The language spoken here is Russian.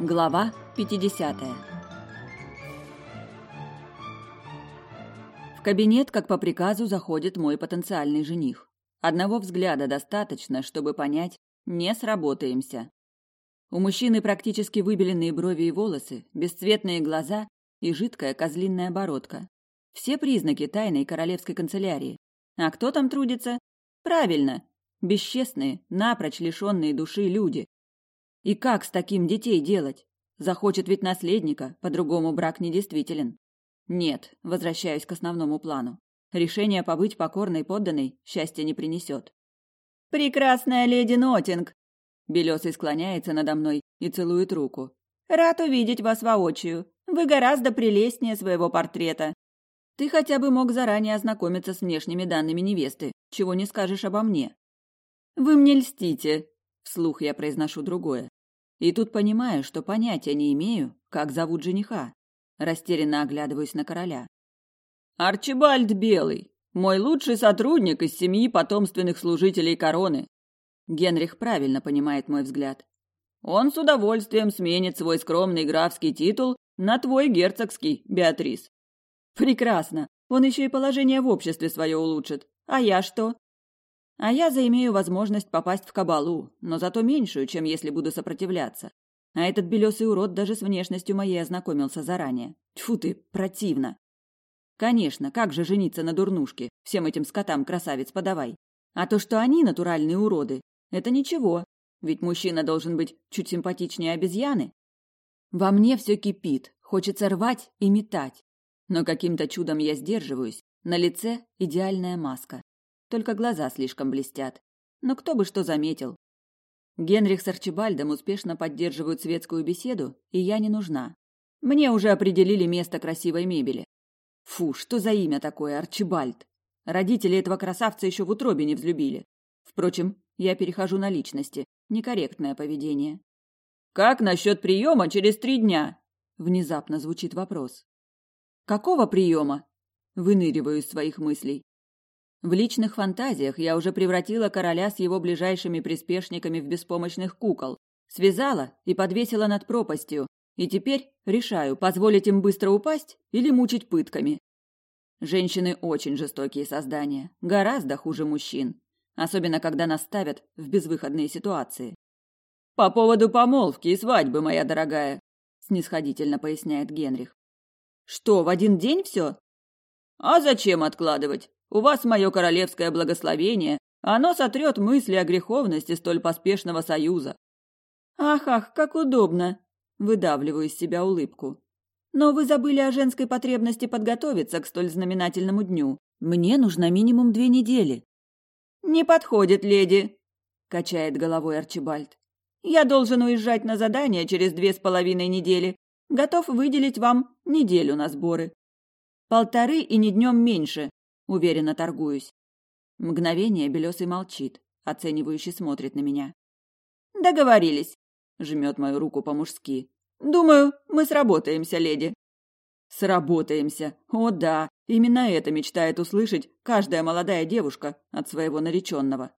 Глава 50 В кабинет, как по приказу, заходит мой потенциальный жених. Одного взгляда достаточно, чтобы понять, не сработаемся. У мужчины практически выбеленные брови и волосы, бесцветные глаза и жидкая козлиная бородка. Все признаки тайной королевской канцелярии. А кто там трудится? Правильно, бесчестные, напрочь лишенные души люди, и как с таким детей делать? Захочет ведь наследника, по-другому брак недействителен. Нет, возвращаюсь к основному плану. Решение побыть покорной подданной счастья не принесет. «Прекрасная леди Нотинг!» Белесый склоняется надо мной и целует руку. «Рад увидеть вас воочию. Вы гораздо прелестнее своего портрета. Ты хотя бы мог заранее ознакомиться с внешними данными невесты, чего не скажешь обо мне». «Вы мне льстите», — вслух я произношу другое. И тут понимаю, что понятия не имею, как зовут жениха. Растерянно оглядываюсь на короля. «Арчибальд Белый, мой лучший сотрудник из семьи потомственных служителей короны». Генрих правильно понимает мой взгляд. «Он с удовольствием сменит свой скромный графский титул на твой герцогский, Беатрис». «Прекрасно. Он еще и положение в обществе свое улучшит. А я что?» А я заимею возможность попасть в кабалу, но зато меньшую, чем если буду сопротивляться. А этот белесый урод даже с внешностью моей ознакомился заранее. Тьфу ты, противно. Конечно, как же жениться на дурнушке? Всем этим скотам красавец подавай. А то, что они натуральные уроды, это ничего. Ведь мужчина должен быть чуть симпатичнее обезьяны. Во мне все кипит, хочется рвать и метать. Но каким-то чудом я сдерживаюсь. На лице идеальная маска только глаза слишком блестят. Но кто бы что заметил. Генрих с Арчибальдом успешно поддерживают светскую беседу, и я не нужна. Мне уже определили место красивой мебели. Фу, что за имя такое, Арчибальд? Родители этого красавца еще в утробе не взлюбили. Впрочем, я перехожу на личности. Некорректное поведение. «Как насчет приема через три дня?» Внезапно звучит вопрос. «Какого приема?» Выныриваю из своих мыслей. В личных фантазиях я уже превратила короля с его ближайшими приспешниками в беспомощных кукол, связала и подвесила над пропастью, и теперь решаю, позволить им быстро упасть или мучить пытками. Женщины очень жестокие создания, гораздо хуже мужчин, особенно когда нас ставят в безвыходные ситуации. «По поводу помолвки и свадьбы, моя дорогая», – снисходительно поясняет Генрих. «Что, в один день все?» «А зачем откладывать? У вас мое королевское благословение, оно сотрет мысли о греховности столь поспешного союза. Ах, ах, как удобно! Выдавливаю из себя улыбку. Но вы забыли о женской потребности подготовиться к столь знаменательному дню. Мне нужно минимум две недели. Не подходит, леди, качает головой Арчибальд. Я должен уезжать на задание через две с половиной недели. Готов выделить вам неделю на сборы. Полторы и не днем меньше, Уверенно торгуюсь. Мгновение Белесый молчит, оценивающе смотрит на меня. Договорились. Жмет мою руку по-мужски. Думаю, мы сработаемся, леди. Сработаемся. О да, именно это мечтает услышать каждая молодая девушка от своего нареченного.